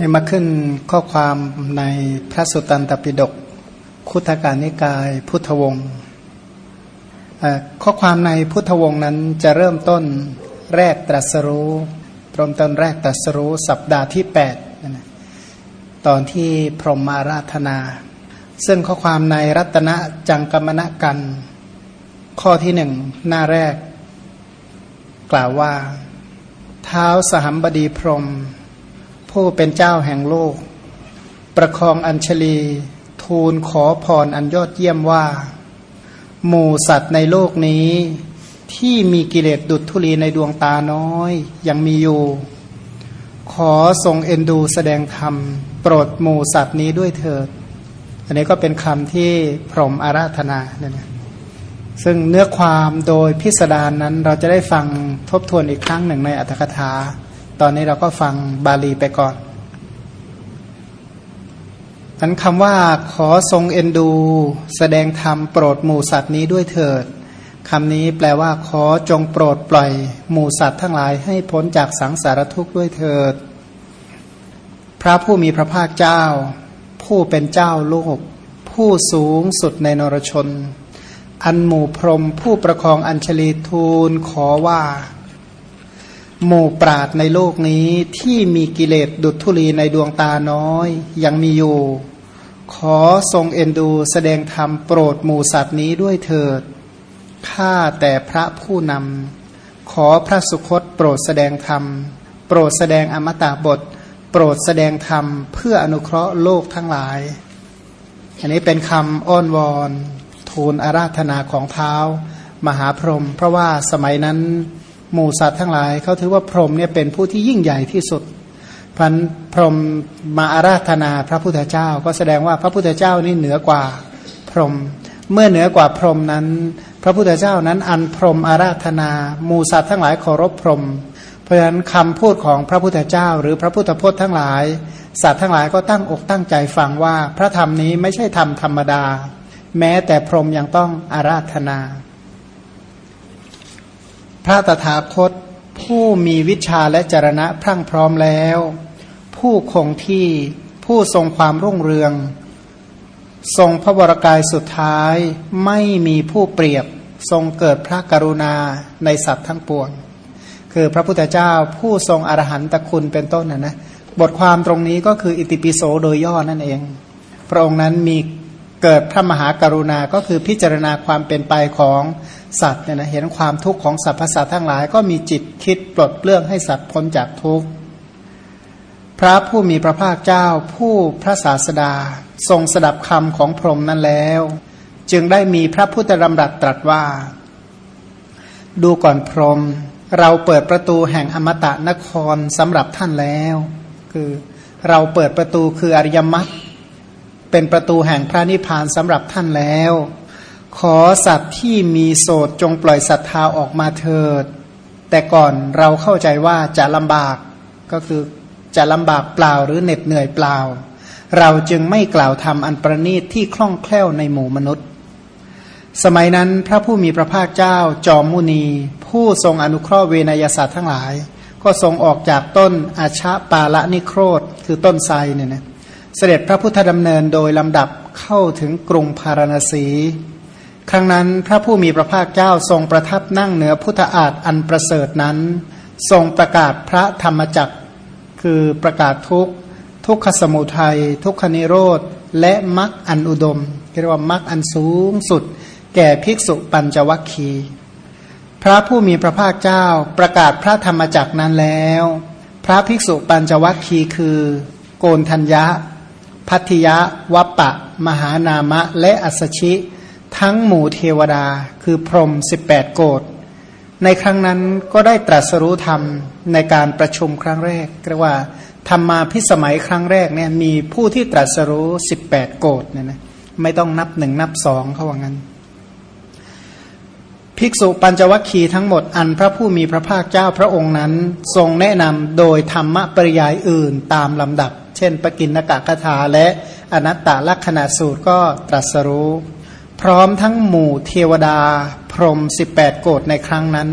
นี่มาขึ้นข้อความในพระสุตตันตปิฎกคุถการนิกายพุทธวงศ์ข้อความในพุทธวงศ์นั้นจะเริ่มต้นแรกตรัสรู้เริ่มต้นแรกตรัสรู้สัปดาห์ที่ 8 ตอนที่พรหมาราธนา ซึ่งข้อความในรัตนจังกรรมณกัน ข้อที่หนึ่งหน้าแรก กล่าวว่า เท้าสหัมบดีพรหม ผู้เป็นเจ้าแห่งโลก ประคองอัญชลี ทูลขอพรอันยอดเยี่ยมว่า หมู่สัตว์ในโลกนี้ ที่มีกิเลสดุดทุลีในดวงตาน้อย ยังมีอยู่ ขอทรงเอ็นดูแสดงธรรม โปรดหมู่สัตว์นี้ด้วยเถิด อันนี้ก็เป็นคำที่พรหมอาราธนาเนี่ยซึ่งเนื้อความโดยพิสดารนนั้นเราจะได้ฟังทบทวนอีกครั้งหนึ่งในอัตถกถา ตอนนี้เราก็ฟังบาลีไปก่อนนั้นคำว่าขอทรงเอ็นดู แสดงธรรมโปรดหมู่สัตว์นี้ด้วยเถิดคำนี้แปลว่าขอจงโปรดปล่อยหมู่สัตว์ทั้งหลายให้พ้นจากสังสารทุกข์ด้วยเถิด พระผู้มีพระภาคเจ้า ผู้เป็นเจ้าโลก ผู้สูงสุดในนรชน อันหมู่พรมผู้ประคองอัญชลีทูลขอว่า หมู่ปราดในโลกนี้ที่มีกิเลสดุจทุลีในดวงตาน้อยยังมีอยู่ ขอทรงเอ็นดูแสดงธรรมโปรดหมู่สัตว์นี้ด้วยเถิดข้าแต่พระผู้นำขอพระสุคตโปรดแสดงธรรม โปรดแสดงอมตะบท โปรดแสดงธรรมเพื่ออนุเคราะห์โลกทั้งหลาย อันนี้เป็นคำอ้อนวอนทูลอาราธนาของเท้ามหาพรหมเพราะว่าสมัยนั้น หมู่สัตว์ทั้งหลายเขาถือว่าพรหมเนี่ยเป็นผู้ที่ยิ่งใหญ่ที่สุดพันพรหมมาอาราธนาพระพุทธเจ้า ก็แสดงว่าพระพุทธเจ้านี่เหนือกว่าพรหมเมื่อเหนือกว่าพรหมนั้น พระพุทธเจ้านั้นอันพรหมอาราธนาหมู่สัตว์ทั้งหลายเคารพพรหมเพราะฉะนั้นคำพูดของพระพุทธเจ้า หรือพระพุทธพจน์ทั้งหลาย สัตว์ทั้งหลายก็ตั้งอกตั้งใจฟังว่าพระธรรมนี้ไม่ใช่ธรรมธรรมดา แม้แต่พรหมยังต้องอาราธนา ระตถาคต ผู้มีวิชาและจรณะพรั่งพร้อมแล้ว ผู้คงที่ผู้ทรงความรุ่งเรือง ทรงพระวรกายสุดท้ายไม่มีผู้เปรียบทรงเกิดพระกรุณาในสัตว์ทั้งปวง คือพระพุทธเจ้าผู้ทรงอรหันตคุณเป็นต้นนะนะบทความตรงนี้ก็คืออิติปิโสโดยย่อนั่นเอง พระองค์นั้นมี เกิดพระมหากรุณา ก็คือพิจารณาความเป็นไปของสัตว์เนี่ยนะเห็นความทุกข์ของสรรพสัตว์ทั้งหลาย ก็มีจิตคิดปลดเปลื้องให้สัตว์พ้นจากทุกข์ พระผู้มีพระภาคเจ้าผู้พระศาสดา ทรงสดับคำของพรหมนั้นแล้ว จึงได้มีพระพุทธรำรัสตรัสว่า ดูก่อนพรหมเราเปิดประตูแห่งอมตะนครสำหรับท่านแล้ว คือเราเปิดประตูคืออริยมรรค เป็นประตูแห่งพระนิพพานสำหรับท่านแล้ว ขอสัตว์ที่มีโสดจงปล่อยศรัทธาออกมาเถิด แต่ก่อนเราเข้าใจว่าจะลำบากก็คือจะลำบากเปล่าหรือเหน็ดเหนื่อยเปล่า เราจึงไม่กล่าวทำอันประณีตที่คล่องแคล่วในหมู่มนุษย์ สมัยนั้นพระผู้มีพระภาคเจ้าจอมมุนี ผู้ทรงอนุเคราะห์เวนยศาสตร์ทั้งหลาย ก็ทรงออกจากต้นอาชาปาละนิโครธคือต้นไทรเนี่ยนะ เสด็จพระพุทธดำเนินโดยลำดับเข้าถึงกรุงพาราณสี ครั้งนั้นพระผู้มีพระภาคเจ้าทรงประทับนั่งเหนือพุทธอาฏอันประเสริฐนั้น ทรงประกาศพระธรรมจักคือประกาศทุกทุกขสมุทัย ทุกขนิโรธ และมรรคอันอุดมเรียกว่ามรรคอันสูงสุด แก่ภิกษุปัญจวัคคีพระผู้มีพระภาคเจ้าประกาศพระธรรมจักนั้นแล้ว พระภิกษุปัญจวัคคีคือ โกนทัญญะ พัทยะวัปปะ มหานามะ และอัสชิ ทั้งหมู่เทวดา คือพรหมสิบแปดโกดในครั้งนั้นก็ได้ตรัสรู้ธรรมในการประชุมครั้งแรกเรียกว่าธรรมมาพิสมัยครั้งแรกเนี่ยมีผู้ที่ตรัสรู้สิบแปดโกดเนี่ยนะไม่ต้องนับหนึ่งนับสองเขาว่างั้น ภิกษุปัญจวัคคีย์ทั้งหมดอันพระผู้มีพระภาคเจ้าพระองค์นั้น ทรงแนะนำโดยธรรมะปริยายอื่นตามลำดับ เช่น ปกินนกะคาถาและอนัตตลักษณะสูตรก็ตรัสรู้ พร้อมทั้งหมู่เทวดา พรหมสิบแปดโกดในครั้งนั้น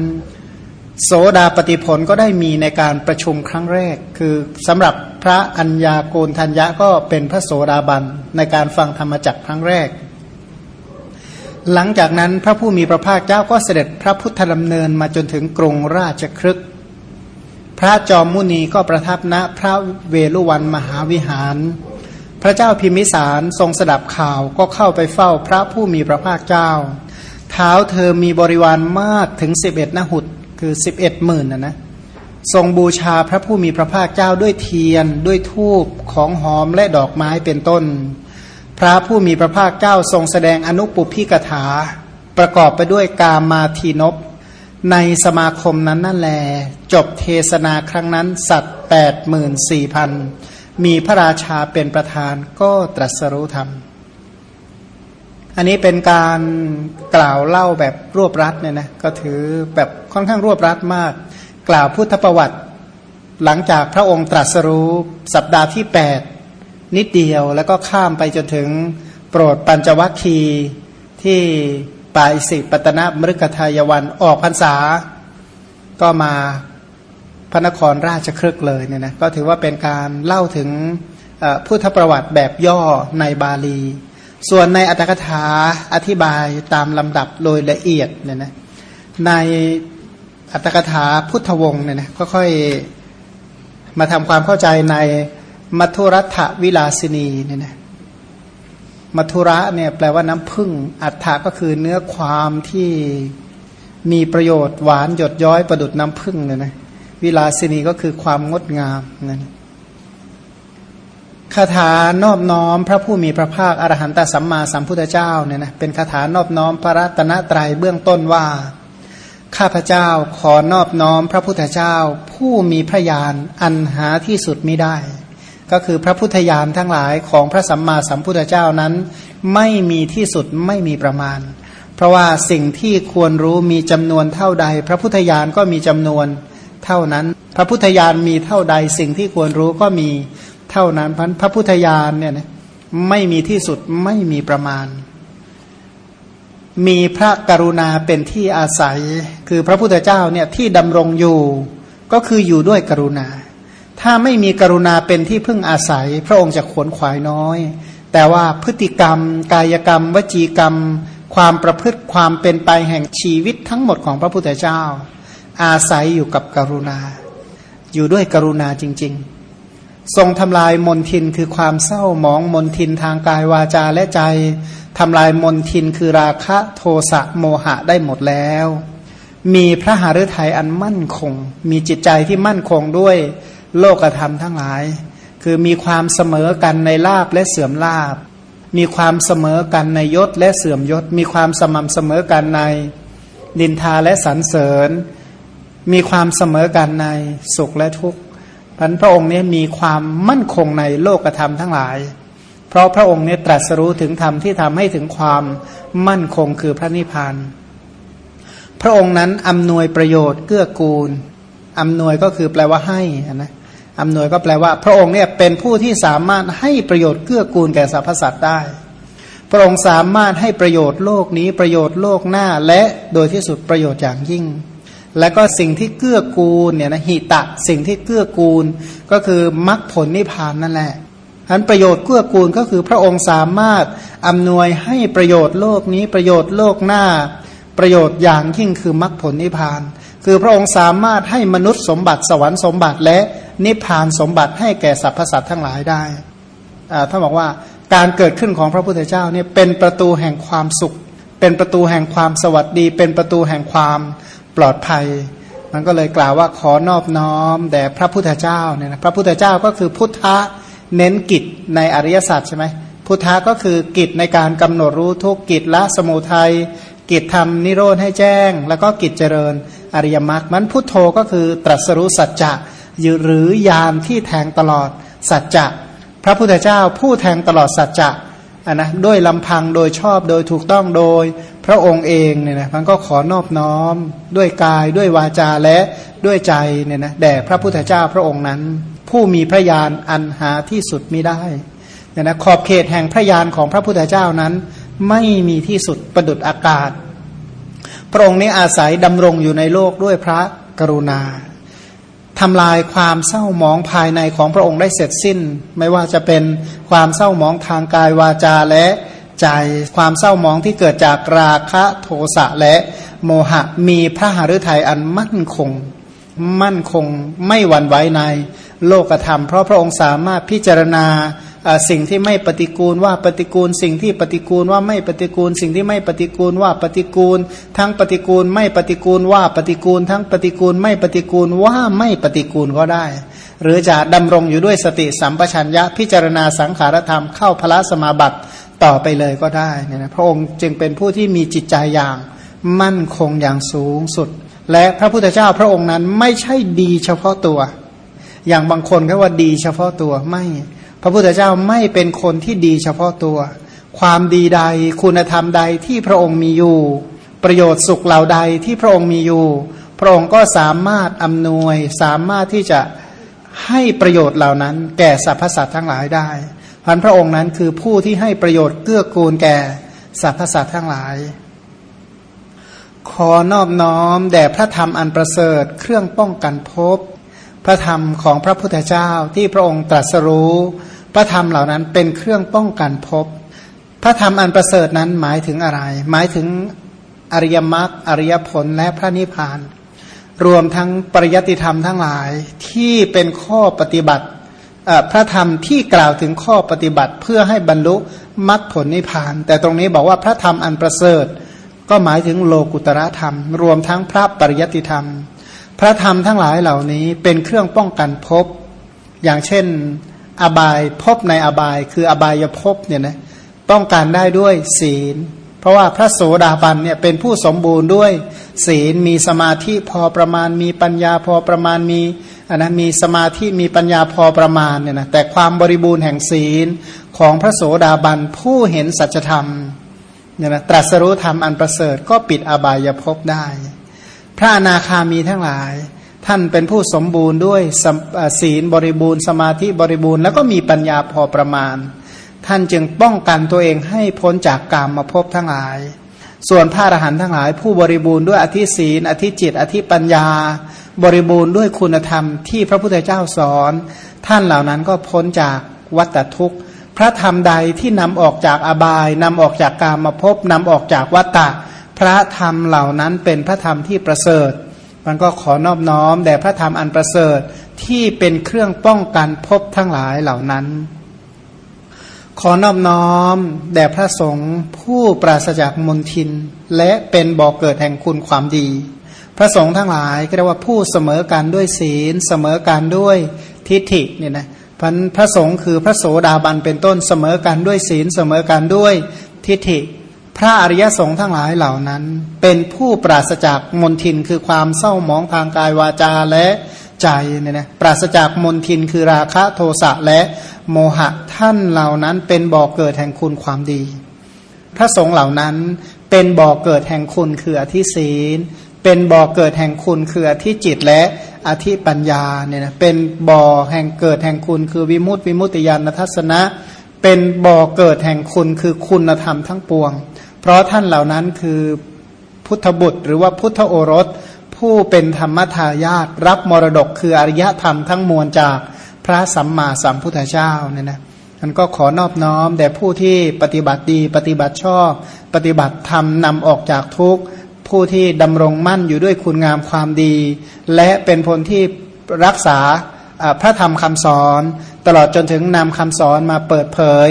โสดาปฏิผลก็ได้มีในการประชุมครั้งแรก คือสำหรับพระอัญญาโกณทัญญะก็เป็นพระโสดาบันในการฟังธรรมจักครั้งแรก หลังจากนั้นพระผู้มีพระภาคเจ้าก็เสด็จพระพุทธดำเนินมาจนถึงกรุงราชครึก พระจอมมุนีก็ประทับณพระเวลุวันมหาวิหาร พระเจ้าพิมิสารทรงสดับข่าวก็เข้าไปเฝ้าพระผู้มีพระภาคเจ้า เท้าเธอมีบริวารมากถึงสิบเอ็ดนหุดคือสิบเอ็ดหมื่นนะนะทรงบูชาพระผู้มีพระภาคเจ้าด้วยเทียนด้วยทูบของหอมและดอกไม้เป็นต้น พระผู้มีพระภาคเจ้าทรงแสดงอนุปุพิกถา ประกอบไปด้วยกามาทีนบ ในสมาคมนั้นนั่นแล จบเทศนาครั้งนั้น สัตว์แปดหมื่นสี่พันมีพระราชาเป็นประธานก็ตรัสรู้ธรรม อันนี้เป็นการกล่าวเล่าแบบรวบรัดเนี่ยนะก็ถือแบบค่อนข้างรวบรัดมาก กล่าวพุทธประวัติ หลังจากพระองค์ตรัสรู้สัปดาห์ที่ 8 นิดเดียวแล้วก็ข้ามไปจนถึงโปรดปัญจวัคคีย์ที่ ปายสิปตนะมฤคทายวันออกพรรษา ก็มาพระนครราชครึกเลยเนี่ยนะก็ถือว่าเป็นการเล่าถึงพุทธประวัติแบบย่อในบาลี ส่วนในอัตถกถาอธิบายตามลำดับโดยละเอียดเนี่ยนะในอัตถกถาพุทธวงศ์เนี่ยนะค่อยๆมาทำความเข้าใจในมัทุรัฐวิลาสินีเนี่ยนะ มัทุระเนี่ยแปลว่าน้ำพึ่ง อัฏฐะก็คือเนื้อความที่มีประโยชน์หวานหยดย้อยประดุดน้ำพึ่งเนี่ยนะวิลาสินีก็คือความงดงามนั่นคาถานอบน้อมพระผู้มีพระภาคอรหันตสัมมาสัมพุทธเจ้าเนี่ยนะเป็นคาถานอบน้อมพระรัตนตรัยเบื้องต้นว่า ข้าพเจ้าขอนอบน้อมพระพุทธเจ้า ผู้มีพระญาณอันหาที่สุดไม่ได้ ก็คือพระพุทธญาณทั้งหลายของพระสัมมาสัมพุทธเจ้านั้น ไม่มีที่สุดไม่มีประมาณ เพราะว่าสิ่งที่ควรรู้มีจำนวนเท่าใด พระพุทธญาณก็มีจำนวนเท่านั้น พระพุทธญาณมีเท่าใด สิ่งที่ควรรู้ก็มีเท่านั้นพันพระพุทธญาณเนี่ยนะไม่มีที่สุดไม่มีประมาณ มีพระกรุณาเป็นที่อาศัย คือพระพุทธเจ้าเนี่ยที่ดำรงอยู่ก็คืออยู่ด้วยกรุณา ถ้าไม่มีกรุณาเป็นที่พึ่งอาศัย พระองค์จะขวนขวายน้อย แต่ว่าพฤติกรรม กายกรรม วจีกรรม ความประพฤติความเป็นไปแห่งชีวิตทั้งหมดของพระพุทธเจ้า อาศัยอยู่กับกรุณา อยู่ด้วยกรุณาจริง ๆ ทรงทำลายมนทินคือความเศร้าหมองมนทินทางกายวาจาและใจทำลายมนทินคือราคะโทสะโมหะได้หมดแล้ว มีพระหฤทัยอันมั่นคง มีจิตใจที่มั่นคงด้วย โลกธรรมทั้งหลาย คือมีความเสมอกันในลาบและเสื่อมลาบ มีความเสมอกันในยศและเสื่อมยศ มีความสม่ำเสมอกันในดินทาและสรรเสริญ มีความเสมอกันในสุขและทุกข์พันพระองค์นี้มีความมั่นคงในโลกธรรมทั้งหลาย เพราะพระองค์นี้ตรัสรู้ถึงธรรมที่ทำให้ถึงความมั่นคงคือพระนิพพานพระองค์นั้นอำนวยประโยชน์เกื้อกูล อำนวยก็คือแปลว่าให้นะอำนวยก็แปลว่า พระองค์เนี่ยเป็นผู้ที่สามารถให้ประโยชน์เกื้อกูลแก่สรรพสัตว์ได้ พระองค์สามารถให้ประโยชน์โลกนี้ประโยชน์โลกหน้าและโดยที่สุดประโยชน์อย่างยิ่ง และก็สิ่งที่เกื้อกูลเนี่ยนะหิตะสิ่งที่เกื้อกูล ก็คือมรรคผลนิพพานนั่นแหละอันประโยชน์เกื้อกูลก็คือพระองค์สามารถอำนวยให้ประโยชน์โลกนี้ประโยชน์โลกหน้า ประโยชน์อย่างยิ่งคือมรรคผลนิพพาน คือพระองค์สามารถให้มนุษย์สมบัติสวรรค์สมบัติและนิพพานสมบัติให้แก่สรรพสัตว์ทั้งหลายได้ท่านบอกว่าการเกิดขึ้นของพระพุทธเจ้าเนี่ยเป็นประตูแห่งความสุข เป็นประตูแห่งความสวัสดี เป็นประตูแห่งความปลอดภัย มันก็เลยกล่าวว่าขอนอบน้อมแด่พระพุทธเจ้าเนี่ยนะพระพุทธเจ้าก็คือพุทธะเน้นกิจในอริยสัจใช่ไหมพุทธะก็คือกิจในการกำหนดรู้ทุกกิจละสมุทัยกิจทำนิโรธให้แจ้ง แล้วก็กิจเจริญ อริยมรรคมันพุทโธก็คือตรัสรู้สัจจะหรือยานที่แทงตลอดสัจจะพระพุทธเจ้าผู้แทงตลอดสัจจะอะนะด้วยลำพังโดยชอบโดยถูกต้องโดยพระองค์เองเนี่ยนะมันก็ขอนอบน้อม ด้วยกายด้วยวาจาและด้วยใจเนี่ยนะแด่พระพุทธเจ้าพระองค์นั้น ผู้มีพระญาณอันหาที่สุดมิได้เนี่ยนะขอบเขตแห่งพระญาณของพระพุทธเจ้านั้น ไม่มีที่สุดประดุดอากาศ พระองค์นี้อาศัยดำรงอยู่ในโลกด้วยพระกรุณาทำลายความเศร้าหมองภายในของพระองค์ได้เสร็จสิ้น ไม่ว่าจะเป็นความเศร้าหมองทางกายวาจาและใจความเศร้าหมองที่เกิดจากราคะโทสะและโมหะมีพระหฤทัยอันมั่นคง มั่นคงไม่หวั่นไหวในโลกธรรม เพราะพระองค์สามารถพิจารณา สิ่งที่ไม่ปฏิกูลว่าปฏิกูล สิ่งที่ปฏิกูลว่าไม่ปฏิกูล สิ่งที่ไม่ปฏิกูลว่าปฏิกูล ทั้งปฏิกูลไม่ปฏิกูลว่าปฏิกูล ทั้งปฏิกูลไม่ปฏิกูลว่าไม่ปฏิกูลก็ได้ หรือจะดำรงอยู่ด้วยสติสัมปชัญญะพิจารณาสังขารธรรมเข้าพระสมาบัติต่อไปเลยก็ได้เนี่ยนะพระองค์จึงเป็นผู้ที่มีจิตใจอย่างมั่นคงอย่างสูงสุด และพระพุทธเจ้าพระองค์นั้นไม่ใช่ดีเฉพาะตัว อย่างบางคนก็ว่าดีเฉพาะตัวไม่ ระพุทธเจ้าไม่เป็นคนที่ดีเฉพาะตัว ความดีใดคุณธรรมใดที่พระองค์มีอยู่ ประโยชน์สุขเหล่าใดที่พระองค์มีอยู่ พระองค์ก็สามารถอำนวยสามารถที่จะให้ประโยชน์เหล่านั้น แก่สรรพสัตว์ทั้งหลายได้พันพระองค์นั้นคือผู้ที่ให้ประโยชน์เกื้อกูลแก่สรรพสัตว์ทั้งหลาย ขอนอบน้อมแด่พระธรรมอันประเสริฐเครื่องป้องกันภพพระธรรมของพระพุทธเจ้าที่พระองค์ตรัสรู้ พระธรรมเหล่านั้นเป็นเครื่องป้องกันภพพระธรรมอันประเสริฐนั้นหมายถึงอะไร หมายถึงอริยมรรคอริยผลและพระนิพพาน รวมทั้งปริยติธรรมทั้งหลายที่เป็นข้อปฏิบัติพระธรรมที่กล่าวถึงข้อปฏิบัติเพื่อให้บรรลุมรรคผลนิพพาน แต่ตรงนี้บอกว่าพระธรรมอันประเสริฐ ก็หมายถึงโลกุตระธรรม รวมทั้งพระปริยติธรรม พระธรรมทั้งหลายเหล่านี้เป็นเครื่องป้องกันภพอย่างเช่น อบายพบในอบายคืออบายภพเนี่ยนะต้องการได้ด้วยศีล เพราะว่าพระโสดาบันเนี่ยเป็นผู้สมบูรณ์ด้วย ศีลมีสมาธิพอประมาณมีปัญญาพอประมาณมีอันนะมีสมาธิมีปัญญาพอประมาณเนี่ยนะแต่ความบริบูรณ์แห่งศีลของพระโสดาบันผู้เห็นสัจธรรมเนี่ยนะตรัสรู้ธรรมอันประเสริฐก็ปิดอบายภพได้ พระอนาคามีทั้งหลาย ท่านเป็นผู้สมบูรณ์ด้วยศีลบริบูรณ์ สมาธิบริบูรณ์แล้วก็มีปัญญาพอประมาณ ท่านจึงป้องกันตัวเองให้พ้นจากกรรมมาพบทั้งหลาย ส่วนพระอรหันต์ทั้งหลาย ผู้บริบูรณ์ด้วยอธิศีล อธิจิต อธิปัญญา บริบูรณ์ด้วยคุณธรรมที่พระพุทธเจ้าสอน ท่านเหล่านั้นก็พ้นจากวัฏทุกข์ พระธรรมใดที่นำออกจากอบายนำออกจากกรรมมาพบนำออกจากวัฏฏะพระธรรมเหล่านั้นเป็นพระธรรมที่ประเสริฐ มันก็ขอนอบน้อมแด่พระธรรมอันประเสริฐที่เป็นเครื่องป้องกันภพทั้งหลายเหล่านั้น ขอนอบน้อมแด่พระสงฆ์ผู้ปราศจากมนทิน และเป็นบ่อกเกิดแห่งคุณความดี พระสงฆ์ทั้งหลายก็เรียกว่าผู้เสมอกันด้วยศีล เสมอกันด้วยทิฏฐิเนี่ยนะพันพระสงฆ์คือพระโสดาบันเป็นต้นเสมอกันด้วยศีลเสมอกันด้วยทิฏฐิ พระอริยสงฆ์ทั้งหลายเหล่านั้น เป็นผู้ปราศจากมนทินคือความเศร้าหมองทางกายวาจาและใจเนี่ยนะปราศจากมนทินคือราคะโทสะและโมหะท่านเหล่านั้นเป็นบ่อกเกิดแห่งคุณความดี พระสงฆ์เหล่านั้นเป็นบ่อกเกิดแห่งคุณคืออธิศีล เป็นบ่อกเกิดแห่งคุณคืออธิจิตและอธิปัญญาเนี่ยนะเป็นบ่อแห่งเกิดแห่งคุณคือวิมุตติวิมุตติญาณทัศนะ เป็นบ่อเกิดแห่งคุณคือคุณธรรมทั้งปวง เพราะท่านเหล่านั้นคือพุทธบุตร หรือว่าพุทธโอรส ผู้เป็นธรรมทายาทรับมรดกคืออริยธรรมทั้งมวลจากพระสัมมาสัมพุทธเจ้าเนี่ยนะมันก็ขอนอบน้อมแด่ผู้ที่ปฏิบัติดีปฏิบัติชอบ ปฏิบัติธรรมนำออกจากทุกข์ผู้ที่ดำรงมั่นอยู่ด้วยคุณงามความดี และเป็นคนที่รักษา พระธรรมคำสอน ตลอดจนถึงนำคำสอนมาเปิดเผย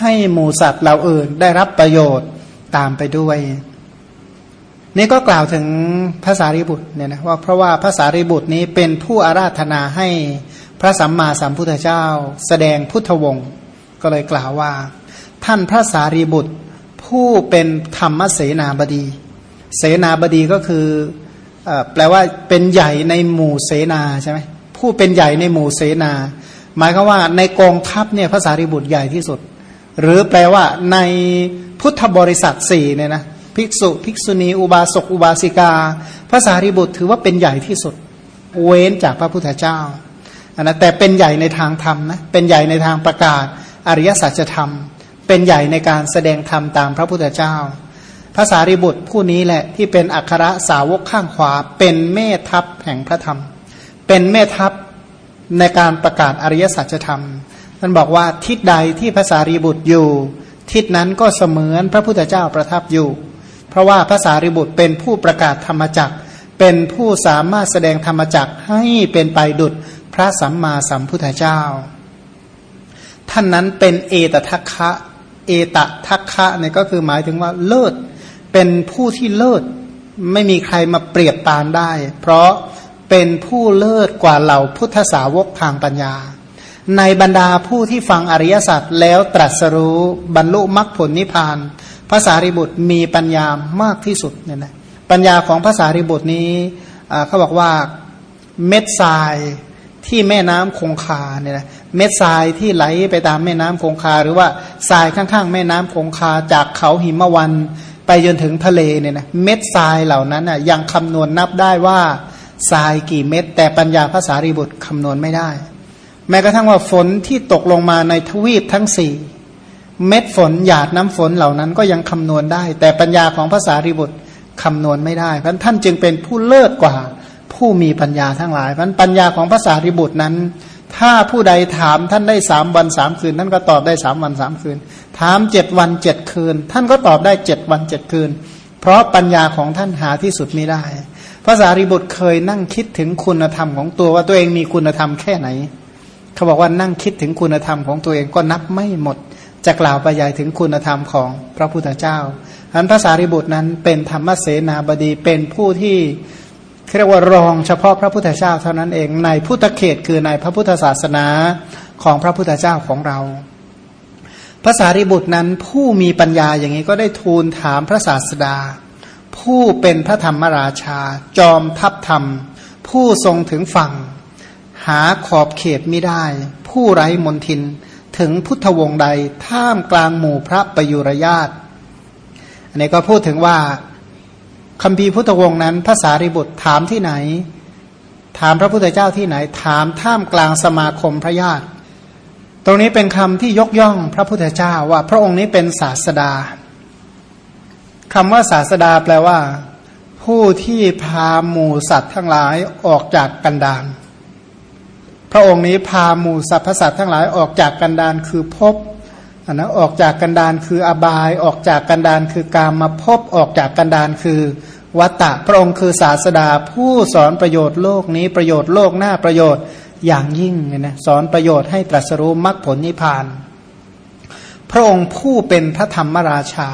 ให้หมู่สัตว์เหล่าอื่นได้รับประโยชน์ตามไปด้วย นี่ก็กล่าวถึงภาษาริบุตรเนี่ยนะว่าเพราะว่าภาษาริบุตรนี้เป็นผู้อาราธนาให้พระสัมมาสัมพุทธเจ้า แสดงพุทธวงศ์ก็เลยกล่าวว่า ท่านพระสารีบุตรผู้เป็นธรรมเสนาบดี เสนาบดีก็คืออแปลว่าเป็นใหญ่ในหมู่เสนาใช่ไหม ผู้เป็นใหญ่ในหมู่เสนา หมายคือว่าในกองทัพเนี่ยพระสารีบุตรใหญ่ที่สุด หรือแปลว่าในพุทธบริษัทสี่เนี่ยนะภิกษุภิกษุณีอุบาสกอุบาสิกาพระสารีบุตรถือว่าเป็นใหญ่ที่สุด เว้นจากพระพุทธเจ้าอันนะแต่เป็นใหญ่ในทางธรรมนะเป็นใหญ่ในทางประกาศอริยสัจธรรม เป็นใหญ่ในการแสดงธรรมตามพระพุทธเจ้าภาษาริบุตรผู้นี้แหละที่เป็นอัครสาวกข้างขวาเป็นแม่ทัพแห่งพระธรรม เป็นแม่ทัพในการประกาศอริยสัจธรรมท่านบอกว่าทิศใดที่ภาษารีบุตรอยู่ ทิศนั้นก็เสมือนพระพุทธเจ้าประทับอยู่ เพราะว่าภาษารีบุตรเป็นผู้ประกาศธรรมจักรเป็นผู้สามารถแสดงธรรมจักให้เป็นไปดุจพระสัมมาสัมพุทธเจ้า ท่านนั้นเป็นเอตทัคคะเอตทัคคะเนี่ยก็คือหมายถึงว่าเลิศเป็นผู้ที่เลิศไม่มีใครมาเปรียบปานได้ เพราะ เป็นผู้เลิศกว่าเหล่าพุทธสาวกทางปัญญา ในบรรดาผู้ที่ฟังอริยสัจแล้วตรัสรู้บรรลุมรรคผลนิพพานภาษาริบุตรมีปัญญามากที่สุดเนี่ยนะปัญญาของภาษาริบุตรนี้เขาบอกว่าเม็ดทรายที่แม่น้ำคงคาเนี่ยนะเม็ดทรายที่ไหลไปตามแม่น้ำคงคา หรือว่าทรายข้างๆ แม่น้ำคงคาจากเขาหิมะวันไปจนถึงทะเลเนี่ยนะเม็ดทรายเหล่านั้นอะยังคำนวณนับได้ว่า ทรายกี่เม็ดแต่ปัญญาภาษารีบุตรคำนวณไม่ได้ แม้กระทั่งว่าฝนที่ตกลงมาในทวีปทั้งสี่เม็ดฝนหยาดน้ำฝนเหล่านั้นก็ยังคำนวณได้ แต่ปัญญาของภาษารีบุตรคำนวณไม่ได้เพราะท่านจึงเป็นผู้เลิศกว่า ผู้มีปัญญาทั้งหลายเพราะปัญญาของภาษารีบุตรนั้น ถ้าผู้ใดถามท่านได้สามวันสามคืน ท่านก็ตอบได้สามวันสามคืน ถามเจ็ดวันเจ็ดคืน ท่านก็ตอบได้เจ็ดวันเจ็ดคืน เพราะปัญญาของท่านหาที่สุดไม่ได้ ภาษาริบุตรเคยนั่งคิดถึงคุณธรรมของตัวว่าตัวเองมีคุณธรรมแค่ไหน เขาบอกว่านั่งคิดถึงคุณธรรมของตัวเองก็นับไม่หมด จะกล่าวไปใหญ่ถึงคุณธรรมของพระพุทธเจ้าอันภาษาริบุตรนั้นเป็นธรรมเสนาบดีเป็นผู้ที่เรียกว่ารองเฉพาะพระพุทธเจ้าเท่านั้นเองในพุทธเขตคือในพระพุทธศาสนาของพระพุทธเจ้าของเราภาษาริบุตรนั้นผู้มีปัญญาอย่างนี้ก็ได้ทูลถามพระศาสดา ผู้เป็นพระธรรมราชา จอมทัพธรรม ผู้ทรงถึงฝั่ง หาขอบเขตไม่ได้ ผู้ไร้มนทิน ถึงพุทธวงศ์ใด ท่ามกลางหมู่พระประยุรญาตอันนี้ก็พูดถึงว่าคำพีพุทธวงศ์นั้นภาษาริบุตรถามที่ไหน ถามพระพุทธเจ้าที่ไหน ถามท่ามกลางสมาคมพระญาติ ตรงนี้เป็นคำที่ยกย่องพระพุทธเจ้าว่าพระองค์นี้เป็นศาสดา คำว่าศาสดาแปลว่า ผู้ที่พาหมู่สัตว์ทั้งหลายออกจากกันดานพระองค์นี้พาหมู่สัตว์สัตว์ทั้งหลายออกจากกันดานคือพบอันนะออกจากกันดานคืออบาย ออกจากกันดานคือการมาพบออกจากกันดานคือวัตตะพระองค์คือศาสดา ผู้สอนประโยชน์โลกนี้ประโยชน์โลกหน้าประโยชน์อย่างยิ่งนะสอนประโยชน์ให้ตรัสรู้มรรคผลนิพพาน พระองค์ผู้เป็นพระธรรมราชา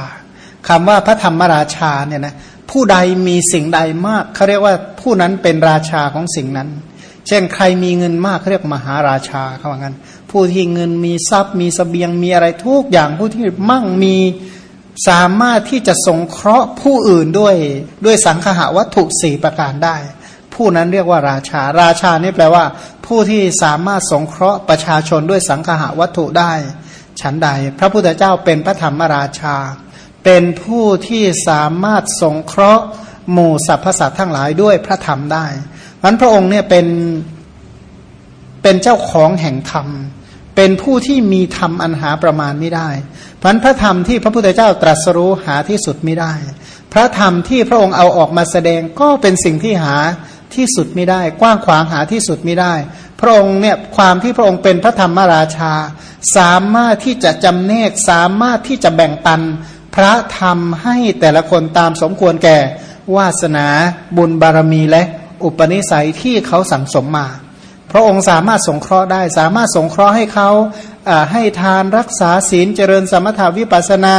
คำว่าพระธรรมราชาเนี่ยนะผู้ใดมีสิ่งใดมากเขาเรียกว่าผู้นั้นเป็นราชาของสิ่งนั้น เช่นใครมีเงินมากเขาเรียกมหาราชาเขาว่างั้น ผู้ที่เงินมีทรัพย์มีสเสบียงมีอะไรทุกอย่างผู้ที่มั่งมีสามารถที่จะสงเคราะห์ผู้อื่นด้วยด้วยสังขาวัตถุสี่ประการได้ ผู้นั้นเรียกว่าราชา ราชานี่แปลว่า ผู้ที่สามารถสงเคราะห์ประชาชนด้วยสังขาวัตถุได้ ฉันใด พระพุทธเจ้าเป็นพระธรรมราชา เป็นผู้ที่สามารถสงเคราะห์หมู่สรรพสัตว์ทั้งหลายด้วยพระธรรมได้พันพระองค์เนี่ยเป็นเป็นเจ้าของแห่งธรรม เป็นผู้ที่มีธรรมอันหาประมาณไม่ได้พันพระธรรมที่พระพุทธเจ้าตรัสรู้หาที่สุดไม่ได้ พระธรรมที่พระองค์เอาออกมาแสดงก็เป็นสิ่งที่หาที่สุดไม่ได้ กว้างขวางหาที่สุดไม่ได้ พระองค์เนี่ยความที่พระองค์เป็นพระธรรมราชา สามารถที่จะจำแนกสามารถที่จะแบ่งปัน พระธรรมให้แต่ละคนตามสมควรแก่ วาสนาบุญบารมีและอุปนิสัยที่เขาสั่งสมมา พระองค์สามารถสงเคราะห์ได้สามารถสงเคราะห์ให้เขาให้ทานรักษาศีลเจริญสมถาวิปัสนา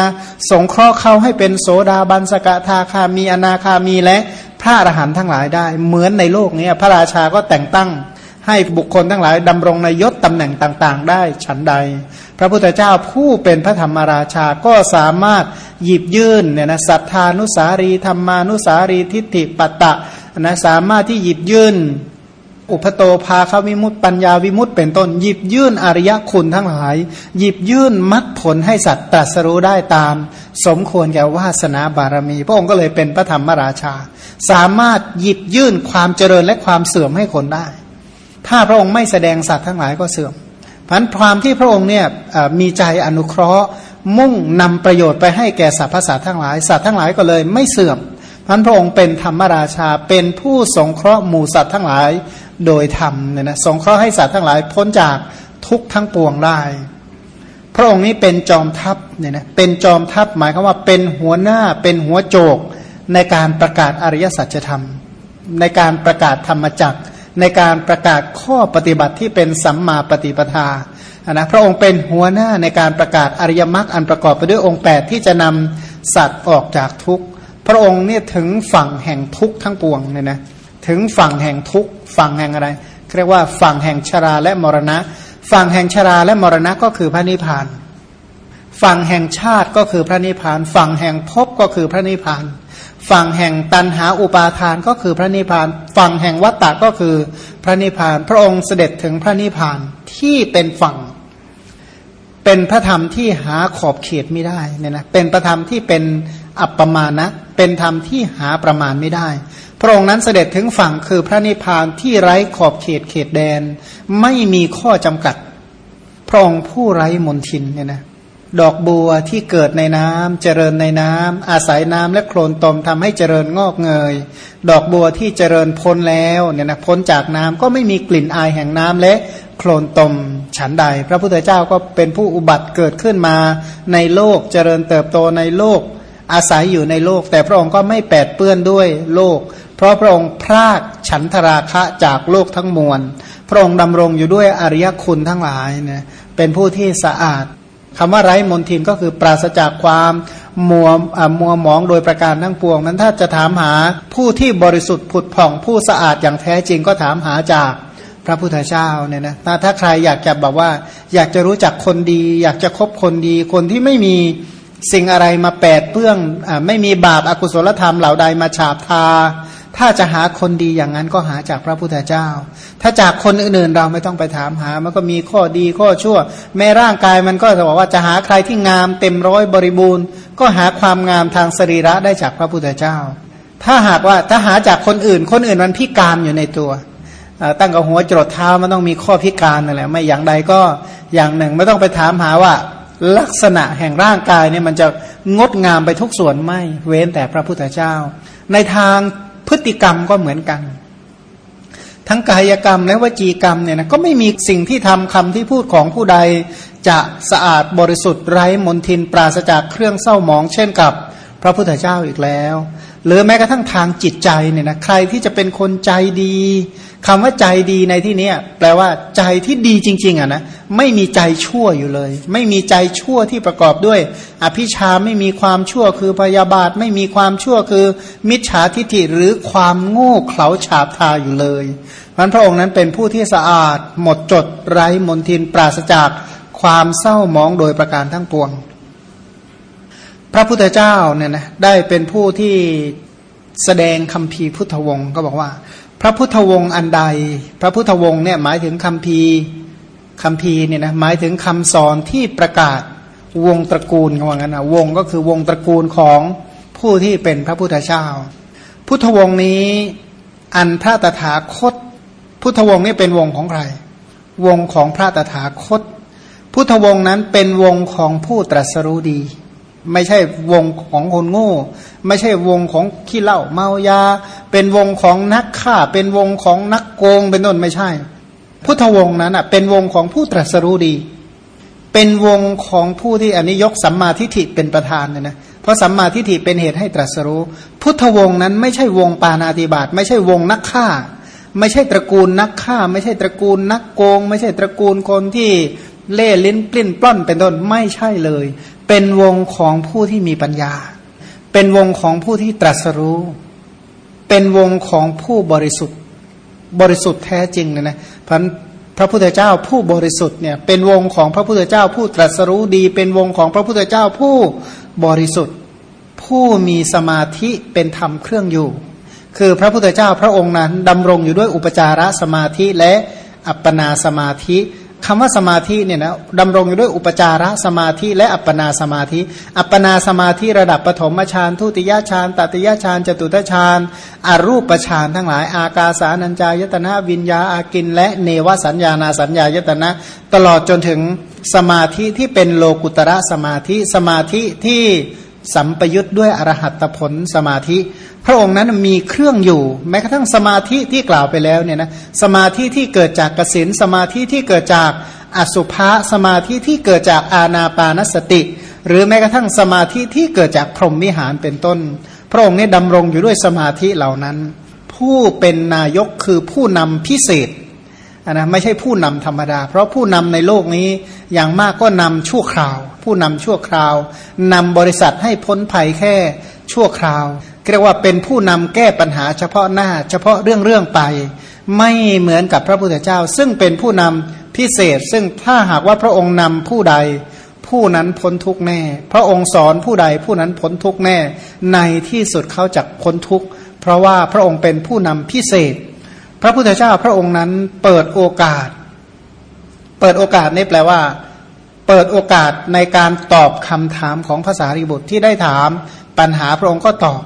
สงเคราะห์เขาให้เป็นโสดาบันสกทาคามีอนาคามีและพระอรหันต์ทั้งหลายได้ เหมือนในโลกนี้พระราชาก็แต่งตั้ง ให้บุคคลทั้งหลายดำรงในยศตำแหน่งต่าง ๆ ได้ฉันใด พระพุทธเจ้าผู้เป็นพระธรรมราชาก็สามารถหยิบยื่นเนี่ยนะสัทธานุสารีธรรมานุสารีทิฏฐิปัตตะนะสามารถที่หยิบยื่น อุปโตภาควิมุตติปัญญาวิมุตติเป็นต้นหยิบยื่นอริยคุณทั้งหลาย หยิบยื่นมรรคผลให้สัตว์ตรัสรู้ได้ตาม สมควรแก่วาสนาบารมี พระองค์ก็เลยเป็นพระธรรมราชา สามารถหยิบยื่นความเจริญและความเสื่อมให้คนได้ ถ้าพระองค์ไม่แสดงสัตว์ทั้งหลายก็เสื่อมพันความที่พระองค์เนี่ยมีใจอนุเคราะห์ มุ่งนำประโยชน์ไปให้แก่สรรพสัตว์ทั้งหลายสัตว์ทั้งหลายก็เลยไม่เสื่อมพันพระองค์เป็นธรรมราชาเป็นผู้สงเคราะห์หมู่สัตว์ทั้งหลายโดยธรรมเนี่ยนะสงเคราะห์ให้สัตว์ทั้งหลายพ้นจากทุกทั้งปวงได้ พระองค์นี้เป็นจอมทัพเนี่ยนะเป็นจอมทัพหมายความว่าเป็นหัวหน้าเป็นหัวโจกในการประกาศอริยสัจธรรม ในการประกาศธรรมจักร ในการประกาศข้อปฏิบัติที่เป็นสัมมาปฏิปทานะพระองค์เป็นหัวหน้าในการประกาศอริยมรรคอันประกอบไปด้วยองค์ 8 ที่จะนำสัตว์ออกจากทุกข์ พระองค์เนี่ยถึงฝั่งแห่งทุกข์ทั้งปวงเนี่ยนะถึงฝั่งแห่งทุกข์ฝั่งแห่งอะไรเรียกว่าฝั่งแห่งชราและมรณะ ฝั่งแห่งชราและมรณะก็คือพระนิพพาน ฝั่งแห่งชาติก็คือพระนิพพาน ฝั่งแห่งภพก็คือพระนิพพาน ฝั่งแห่งตันหาอุปาทานก็คือพระนิพพาน ฝั่งแห่งวัตตะก็คือพระนิพพาน พระองค์เสด็จถึงพระนิพพานที่เป็นฝั่ง เป็นพระธรรมที่หาขอบเขตไม่ได้เนี่ยนะเป็นพระธรรมที่เป็นอัปปมานะเป็นธรรมที่หาประมาณไม่ได้ พระองค์นั้นเสด็จถึงฝั่งคือพระนิพพานที่ไร้ขอบเขตเขตแดน ไม่มีข้อจำกัด พระองค์ผู้ไร้มนทินเนี่ยนะ ดอกบัวที่เกิดในน้ำเจริญในน้ำอาศัยน้ำและโคลนตมทำให้เจริญงอกเงย ดอกบัวที่เจริญพ้นแล้วเนี่ยนะพ้นจากน้ำก็ไม่มีกลิ่นอายแห่งน้ำและโคลนตมฉันใด พระพุทธเจ้าก็เป็นผู้อุบัติเกิดขึ้นมาในโลกเจริญเติบโตในโลก อาศัยอยู่ในโลก แต่พระองค์ก็ไม่แปดเปื้อนด้วยโลก เพราะพระองค์พรากฉันทราคะจากโลกทั้งมวล พระองค์ดำรงอยู่ด้วยอริยคุณทั้งหลายเนี่ยเป็นผู้ที่สะอาด คำว่าไร้มนทินก็คือปราศจากความมัวมัวหมองโดยประการทั้งปวง นั้นถ้าจะถามหาผู้ที่บริสุทธิ์ผุดผ่องผู้สะอาดอย่างแท้จริงก็ถามหาจากพระพุทธเจ้าเนี่ยนะถ้าใครอยากจะบอกว่า อยากจะรู้จักคนดี อยากจะคบคนดี คนที่ไม่มีสิ่งอะไรมาแปดเปื้องอไม่มีบาปอากุศลธรรมเหล่าใดมาฉาบทา ถ้าจะหาคนดีอย่างนั้นก็หาจากพระพุทธเจ้า ถ้าจากคนอื่นๆเราไม่ต้องไปถามหา มันก็มีข้อดีข้อชั่ว แม้ร่างกายมันก็จะบอกว่าจะหาใครที่งามเต็มร้อยบริบูรณ์ ก็หาความงามทางสรีระได้จากพระพุทธเจ้า ถ้าหากว่าถ้าหาจากคนอื่น คนอื่นมันพิการอยู่ในตัว ตั้งกับหัวจรดเท้ามันต้องมีข้อพิการนั่นแหละไม่อย่างใดก็อย่างหนึ่งไม่ต้องไปถามหาว่าลักษณะแห่งร่างกายเนี่ยมันจะงดงามไปทุกส่วนไม่เว้นแต่พระพุทธเจ้า ในทาง พฤติกรรมก็เหมือนกัน ทั้งกายกรรมและวจีกรรมเนี่ยนะก็ไม่มีสิ่งที่ทำคำที่พูดของผู้ใด จะสะอาดบริสุทธิ์ไร้มนทินปราศจากเครื่องเศร้าหมอง เช่นกับพระพุทธเจ้าอีกแล้ว หรือแม้กระทั่งทางจิตใจเนี่ยนะใครที่จะเป็นคนใจดี คำว่าใจดีในที่นี้แปลว่าใจที่ดีจริง ๆอะนะไม่มีใจชั่วอยู่เลย ไม่มีใจชั่วที่ประกอบด้วย อภิชาไม่มีความชั่วคือพยาบาท ไม่มีความชั่วคือ มิจฉาทิฐิหรือความโง่เขลาฉาบทาอยู่เลยพันพระองค์นั้นเป็นผู้ที่สะอาด หมดจดไร้มนทินปราศจากความเศร้ามองโดยประการทั้งปวง พระพุทธเจ้าเนี่ยนะได้เป็นผู้ที่แสดงคำพีพุทธวงศ์ก็บอกว่า พระพุทธวงศ์อันใด พระพุทธวงศ์เนี่ยหมายถึงคำพีคำพีเนี่ยนะหมายถึงคำสอนที่ประกาศวงตระกูลว่างั้นนะวงก็คือวงตระกูลของผู้ที่เป็นพระพุทธเจ้า พุทธวงศ์นี้อันพระตถาคต พุทธวงศ์นี่เป็นวงของใคร วงของพระตถาคต พุทธวงศ์นั้นเป็นวงของผู้ตรัสรู้ดี ไม่ใช่วงของคนโง่ ไม่ใช่วงของขี้เหล้าเมายา เป็นวงของนักฆ่า เป็นวงของนักโกงเป็นต้นไม่ใช่ พุทธวงศ์นั้นอะเป็นวงของผู้ตรัสรู้ดี เป็นวงของผู้ที่อันนี้ยกสัมมาทิฏฐิเป็นประธานเนี่ยนะเพราะสัมมาทิฏฐิเป็นเหตุให้ตรัสรู้ พุทธวงศ์นั้นไม่ใช่วงปานาติบาตไม่ใช่วงนักฆ่า ไม่ใช่ตระกูลนักฆ่า ไม่ใช่ตระกูลนักโกง ไม่ใช่ตระกูลคนที่เล่ลิ้นปลิ้นปล้อนเป็นต้นไม่ใช่เลย เป็นวงของผู้ที่มีปัญญา เป็นวงของผู้ที่ตรัสรู้ เป็นวงของผู้บริสุทธิ์ บริสุทธิ์แท้จริงเลยนะพันพระพุทธเจ้าผู้บริสุทธิ์เนี่ยเป็นวงของพระพุทธเจ้าผู้ตรัสรู้ดี เป็นวงของพระพุทธเจ้าผู้บริสุทธิ์ ผู้มีสมาธิเป็นธรรมเครื่องอยู่ คือพระพุทธเจ้าพระองค์นั้นดำรงอยู่ด้วยอุปจารสมาธิและอัปปนาสมาธิ คำว่าสมาธิเนี่ยนะดำรงอยู่ด้วยอุปจารสมาธิและอัปปนาสมาธิ อัปปนาสมาธิระดับปฐมฌานทุติยฌานตติยฌานจตุตฌานอรูปฌานทั้งหลาย อากาสานัญจายตนะวิญญาอากิน และเนวสัญญานาสัญญายตนะ ตลอดจนถึงสมาธิที่เป็นโลกุตระสมาธิ สมาธิที่สัมปยุทธ์ด้วยอรหัตผลสมาธิ พระองค์นั้นมีเครื่องอยู่ แม้กระทั่งสมาธิที่กล่าวไปแล้วเนี่ยนะสมาธิที่เกิดจากกสินสมาธิที่เกิดจากอสุภะสมาธิที่เกิดจากอาณาปานสติ หรือแม้กระทั่งสมาธิที่เกิดจากพรหมวิหารเป็นต้น พระองค์นี้ดำรงอยู่ด้วยสมาธิเหล่านั้น ผู้เป็นนายกคือผู้นำพิเศษนะไม่ใช่ผู้นำธรรมดา เพราะผู้นำในโลกนี้อย่างมากก็นำชั่วคราว ผู้นำชั่วคราว นำบริษัทให้พ้นภัยแค่ชั่วคราว เรียกว่าเป็นผู้นำแก้ปัญหาเฉพาะหน้า เฉพาะเรื่องเรื่องไป ไม่เหมือนกับพระพุทธเจ้า ซึ่งเป็นผู้นำพิเศษ ซึ่งถ้าหากว่าพระองค์นำผู้ใด ผู้นั้นพ้นทุกแน่ พระองค์สอนผู้ใดผู้นั้นพ้นทุกแน่ ในที่สุดเขาจะพ้นทุกเพราะว่าพระองค์เป็นผู้นำพิเศษ พระพุทธเจ้าพระองค์นั้นเปิดโอกาส เปิดโอกาสนี่แปลว่า เปิดโอกาสในการตอบคำถามของภาษาริบุตรที่ได้ถาม ปัญหาพระองค์ก็ตอบ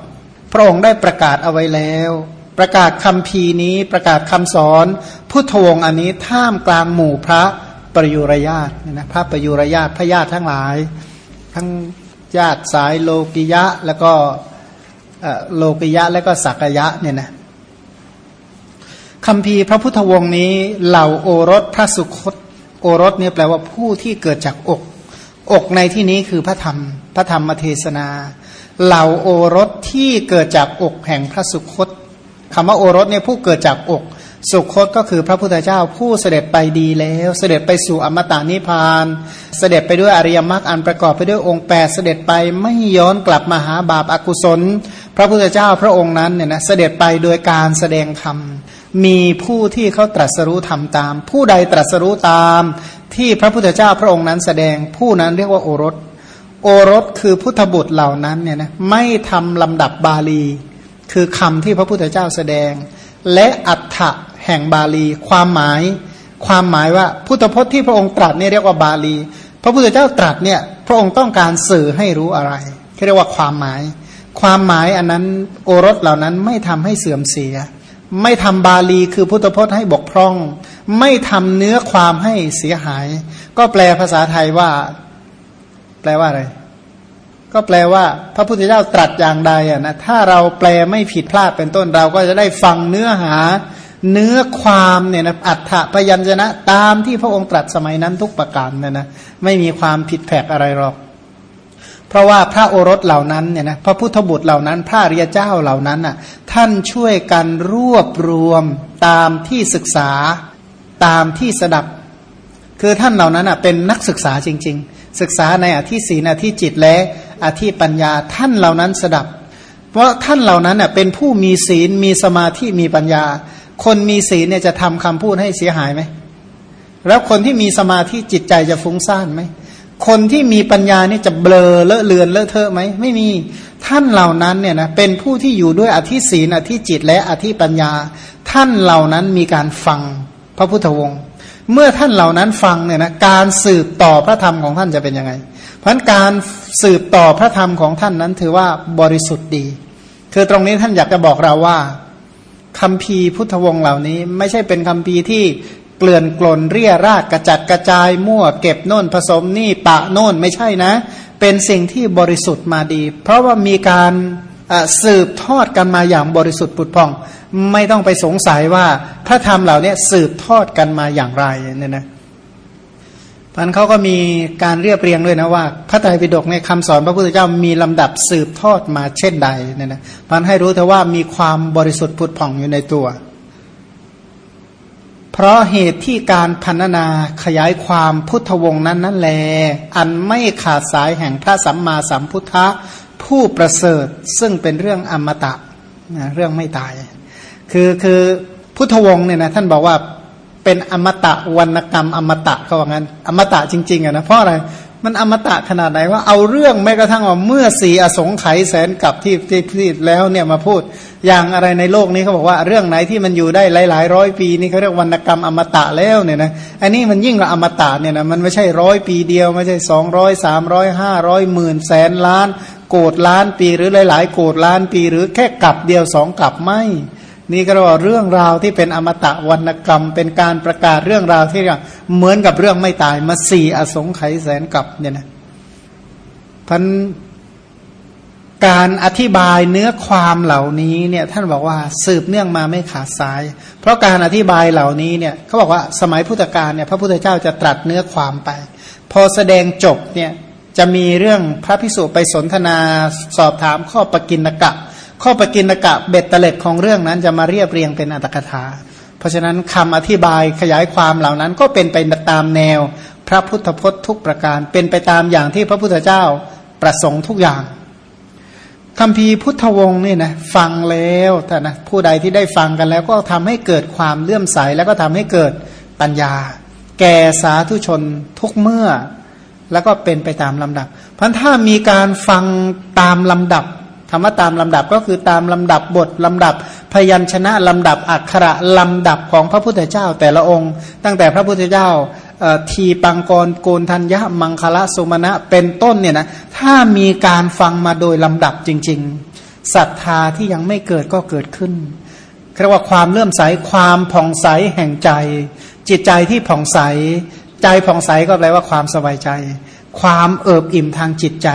ระองค์ได้ประกาศเอาไว้แล้ว ประกาศคำพีนี้ประกาศคำสอนพุทธวงศ์อันนี้ท่ามกลางหมู่พระประยุรญาตนะพระประยุรญาตพระญาติทั้งหลาย ทั้งญาติสายโลกิยะแล้วก็โลกิยะและก็สักยะเนี่ยนะคำพีพระพุทธวงศ์นี้เหล่าโอรสพระสุคตโอรสเนี่ยแปลว่าผู้ที่เกิดจากอก อกในที่นี้คือพระธรรม พระธรรมเทศนา เหล่าโอรสที่เกิดจากอกแห่งพระสุคตคำว่าโอรสเนี่ยผู้เกิดจากอก สุคตก็คือพระพุทธเจ้าผู้เสด็จไปดีแล้ว เสด็จไปสู่อมตะนิพพาน เสด็จไปด้วยอริยมรรคอันประกอบไปด้วยองค์แปดเสด็จไปไม่ย้อนกลับมาหาบาปอากุศล พระพุทธเจ้าพระองค์นั้นเนี่ยนะเสด็จไปโดยการแสดงธรรมมีผู้ที่เขาตรัสรู้ทำตาม ผู้ใดตรัสรู้ตาม ที่พระพุทธเจ้าพระองค์นั้นแสดงผู้นั้นเรียกว่าโอรส โอรสคือพุทธบุตรเหล่านั้นเนี่ยนะไม่ทำลำดับบาลี คือคำที่พระพุทธเจ้าแสดง และอัฏฐะแห่งบาลี ความหมาย ความหมายว่าพุทธพจน์ที่พระองค์ตรัสเนี่ยเรียกว่าบาลี พระพุทธเจ้าตรัสเนี่ยพระองค์ต้องการสื่อให้รู้อะไรเรียกว่าความหมาย ความหมายอันนั้นโอรสเหล่านั้นไม่ทำให้เสื่อมเสีย ไม่ทำบาลีคือพุทธพจน์ให้บกพร่อง ไม่ทำเนื้อความให้เสียหาย ก็แปลภาษาไทยว่า แปลว่าอะไร ก็แปลว่า พระพุทธเจ้าตรัสอย่างใดอะนะถ้าเราแปลไม่ผิดพลาดเป็นต้นเราก็จะได้ฟังเนื้อหา เนื้อความเนี่ยนะอัฏฐพยัญชนะตามที่พระองค์ตรัสสมัยนั้นทุกประการเนี่ยนะไม่มีความผิดแผกอะไรหรอก เพราะว่าพระโอรสเหล่านั้นเนี่ยนะพระพุทธบุตรเหล่านั้น พระริยเจ้าเหล่านั้นอะท่านช่วยกันรวบรวมตามที่ศึกษาตามที่สดับ คือท่านเหล่านั้นอะเป็นนักศึกษาจริง ๆ ศึกษาในอธิศีนอธิจิตและอธิปัญญาท่านเหล่านั้นสดับ เพราะท่านเหล่านั้นเป็นผู้มีศีลมีสมาธิมีปัญญา คนมีศีลเนี่ยจะทำคำพูดให้เสียหายไหมแล้วคนที่มีสมาธิจิตใจจะฟุ้งซ่านไหมคนที่มีปัญญานี่จะเบลอเลอะเลือนเลอะเทอะไหมไม่มีท่านเหล่านั้นเนี่ยนะเป็นผู้ที่อยู่ด้วยอธิศีนอธิจิตและอธิปัญญา ท่านเหล่านั้นมีการฟังพระพุทธวงศ์ เมื่อท่านเหล่านั้นฟังเนี่ยนะการสืบต่อพระธรรมของท่านจะเป็นยังไง เพราะการสืบต่อพระธรรมของท่านนั้นถือว่าบริสุทธิ์ดี คือตรงนี้ท่านอยากจะบอกเราว่าคำพีพุทธวงศ์เหล่านี้ ไม่ใช่เป็นคำพีที่เกลื่อนกลนเรียราดกระจัดกระจายมั่วเก็บโน่นผสมนี่ปะโน่นไม่ใช่นะ เป็นสิ่งที่บริสุทธิ์มาดี เพราะว่ามีการสืบทอดกันมาอย่างบริสุทธิ์ปุดพอง ไม่ต้องไปสงสัยว่าพระธรรมเหล่านี้สืบทอดกันมาอย่างไรเนี่ยนะพันเขาก็มีการเรียบเรียงด้วยนะว่า พระไตรปิฎกในคำสอนพระพุทธเจ้ามีลำดับสืบทอดมาเช่นใดเนี่ยนะพันให้รู้เถอะว่ามีความบริสุทธิ์พุดผ่องอยู่ในตัว เพราะเหตุที่การพันนาขยายความพุทธวงศ์นั้นนั่นแล อันไม่ขาดสายแห่งพระสัมมาสัมพุทธะผู้ประเสริฐซึ่งเป็นเรื่องอมตะนะเรื่องไม่ตาย คือคือพุทธวงศ์เนี่ยนะท่านบอกว่าเป็นอมตะวรรณกรรม อมตะก็ว่างั้น อมตะจริงๆอะนะเพราะอะไรมันอมตะขนาดไหนว่าเอาเรื่องแม้กระทั่งว่าเมื่อสีอสงไขยแสนกับที่ที่ที่แล้วเนี่ยมาพูดอย่างอะไรในโลกนี้เขาบอกว่าเรื่องไหนที่มันอยู่ได้หลาย ๆ ร้อยปีนี่เขาเรียกวรรณกรรมอมตะแล้วเนี่ยนะอันนี้มันยิ่งกว่าอมตะเนี่ยนะมันไม่ใช่ร้อยปีเดียวไม่ใช่สองร้อยสามร้อยห้าร้อยหมื่นแสนล้าน โกดล้านปีหรือหลาย ๆ โกดล้านปีหรือแค่กลับเดียวสองกลับไม่ นี่ก็เรียกว่าเรื่องราวที่เป็นอมตะวรรณกรรม เป็นการประกาศเรื่องราวที่เหมือนกับเรื่องไม่ตายมาสี่อสงไขยแสนกับเนี่ยนะพันการอธิบายเนื้อความเหล่านี้เนี่ยท่านบอกว่าสืบเนื่องมาไม่ขาดสาย เพราะการอธิบายเหล่านี้เนี่ยเขาบอกว่าสมัยพุทธกาลเนี่ยพระพุทธเจ้าจะตรัสเนื้อความไป พอแสดงจบเนี่ยจะมีเรื่องพระพิสุไปสนทนาสอบถามข้อปกินกะ ข้อปกินกะเบ็ดเตล็ดของเรื่องนั้นจะมาเรียบเรียงเป็นอัตถกถา เพราะฉะนั้นคำอธิบายขยายความเหล่านั้นก็เป็นไปตามแนว พระพุทธพจน์ทุกประการ เป็นไปตามอย่างที่พระพุทธเจ้าประสงค์ทุกอย่างคำพีพุทธวงศ์นี่นะฟังแล้วแต่นะผู้ใดที่ได้ฟังกันแล้วก็ทำให้เกิดความเลื่อมใสแล้วก็ทำให้เกิดปัญญา แก่สาธุชนทุกเมื่อ แล้วก็เป็นไปตามลำดับ เพราะถ้ามีการฟังตามลำดับ ธรรมะตามลำดับก็คือตามลำดับบทลำดับพยัญชนะลำดับอักขระลำดับของพระพุทธเจ้า แต่ละองค์ ตั้งแต่พระพุทธเจ้าทีปังกรโกนทัญญะมังคละสุมาณะเป็นต้นเนี่ยนะถ้ามีการฟังมาโดยลำดับจริง ๆศรัทธาที่ยังไม่เกิดก็เกิดขึ้นเรียกว่าความเลื่อมใสความผ่องใสแห่งใจ จิตใจที่ผ่องใส ใจผ่องใสก็แปลว่าความสบายใจ ความเอิบอิ่มทางจิตใจ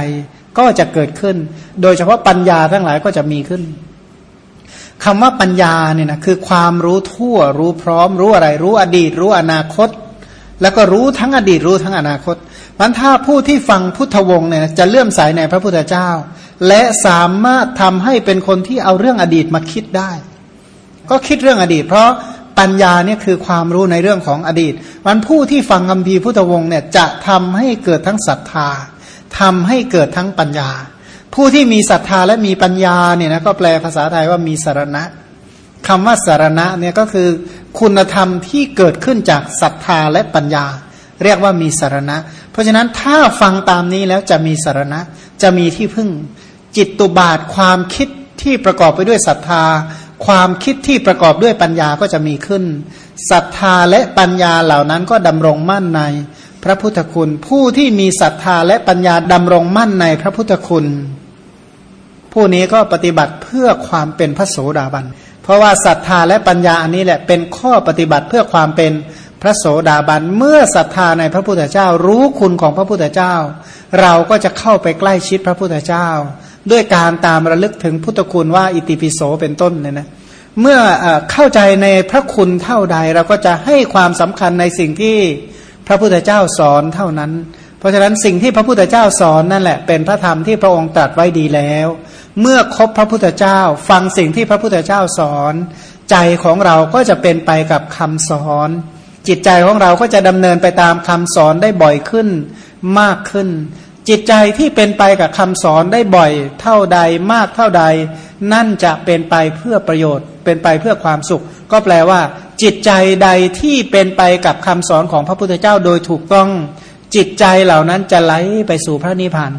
ก็จะเกิดขึ้น โดยเฉพาะปัญญาทั้งหลายก็จะมีขึ้นคำว่าปัญญาเนี่ยนะคือความรู้ทั่ว รู้พร้อม รู้อะไร รู้อดีต รู้อนาคต แล้วก็รู้ทั้งอดีตรู้ทั้งอนาคตมันถ้าผู้ที่ฟังพุทธวงศ์เนี่ยจะเลื่อมใสในพระพุทธเจ้า และสามารถทำให้เป็นคนที่เอาเรื่องอดีตมาคิดได้ ก็คิดเรื่องอดีต เพราะปัญญาเนี่ยคือความรู้ในเรื่องของอดีตมันผู้ที่ฟังคำพีพุทธวงศ์เนี่ยจะทำให้เกิดทั้งศรัทธา ทำให้เกิดทั้งปัญญา ผู้ที่มีศรัทธาและมีปัญญาเนี่ยนะก็แปลภาษาไทยว่ามีสารณะคำว่าสารณะเนี่ยก็คือคุณธรรมที่เกิดขึ้นจากศรัทธาและปัญญา เรียกว่ามีสารณะ เพราะฉะนั้นถ้าฟังตามนี้แล้วจะมีสารณะจะมีที่พึ่ง จิตตุบาทความคิดที่ประกอบไปด้วยศรัทธา ความคิดที่ประกอบด้วยปัญญาก็จะมีขึ้นศรัทธาและปัญญาเหล่านั้นก็ดำรงมั่นใน พระพุทธคุณ ผู้ที่มีศรัทธาและปัญญาดำรงมั่นในพระพุทธคุณ ผู้นี้ก็ปฏิบัติเพื่อความเป็นพระโสดาบัน เพราะว่าศรัทธาและปัญญาอันนี้แหละเป็นข้อปฏิบัติเพื่อความเป็นพระโสดาบัน เมื่อศรัทธาในพระพุทธเจ้ารู้คุณของพระพุทธเจ้า เราก็จะเข้าไปใกล้ชิดพระพุทธเจ้า ด้วยการตามระลึกถึงพุทธคุณว่าอิติปิโสเป็นต้นเนี่ยนะเมื่อเข้าใจในพระคุณเท่าใด เราก็จะให้ความสำคัญในสิ่งที่ ระพุทธเจ้าสอนเท่านั้น เพราะฉะนั้นสิ่งที่พระพุทธเจ้าสอนนั่นแหละเป็นพระธรรมที่พระองค์ตรัสไว้ดีแล้ว เมื่อคบพระพุทธเจ้า ฟังสิ่งที่พระพุทธเจ้าสอน ใจของเราก็จะเป็นไปกับคำสอน จิตใจของเราก็จะดำเนินไปตามคำสอนได้บ่อยขึ้นมากขึ้น จิตใจที่เป็นไปกับคำสอนได้บ่อย เท่าใดมากเท่าใด นั่นจะเป็นไปเพื่อประโยชน์ เป็นไปเพื่อความสุข ก็แปลว่า จิตใจใดที่เป็นไปกับคำสอนของพระพุทธเจ้าโดยถูกต้องจิตใจเหล่านั้นจะไหลไปสู่พระนิพพาน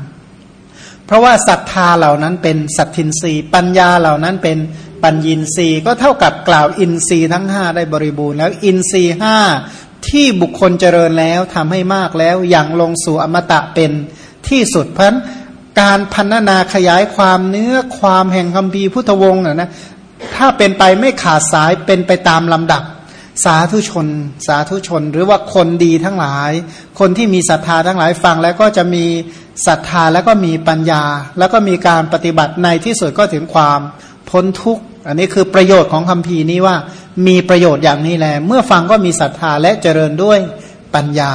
เพราะว่าศรัทธาเหล่านั้นเป็นสัตทินรีปัญญาเหล่านั้นเป็นปัญญินรีก็เท่ากับกล่าวอินทรีย์ทั้งห้าได้บริบูรณ์แล้วอินทรีย์ห้าที่บุคคลเจริญแล้วทำให้มากแล้วอย่างลงสู่อมตะเป็นที่สุดเพราะการพันนาขยายความเนื้อความแห่งคำพีพุทธวงศ์นะนะ ถ้าเป็นไปไม่ขาดสายเป็นไปตามลำดับ สาธุชน สาธุชน หรือว่าคนดีทั้งหลาย คนที่มีศรัทธาทั้งหลายฟังแล้วก็จะมีศรัทธาแล้วก็มีปัญญา แล้วก็มีการปฏิบัติในที่สุดก็ถึงความพ้นทุกข์อันนี้คือประโยชน์ของคำพีนี้ว่ามีประโยชน์อย่างนี้แหละเมื่อฟังก็มีศรัทธาและเจริญด้วยปัญญา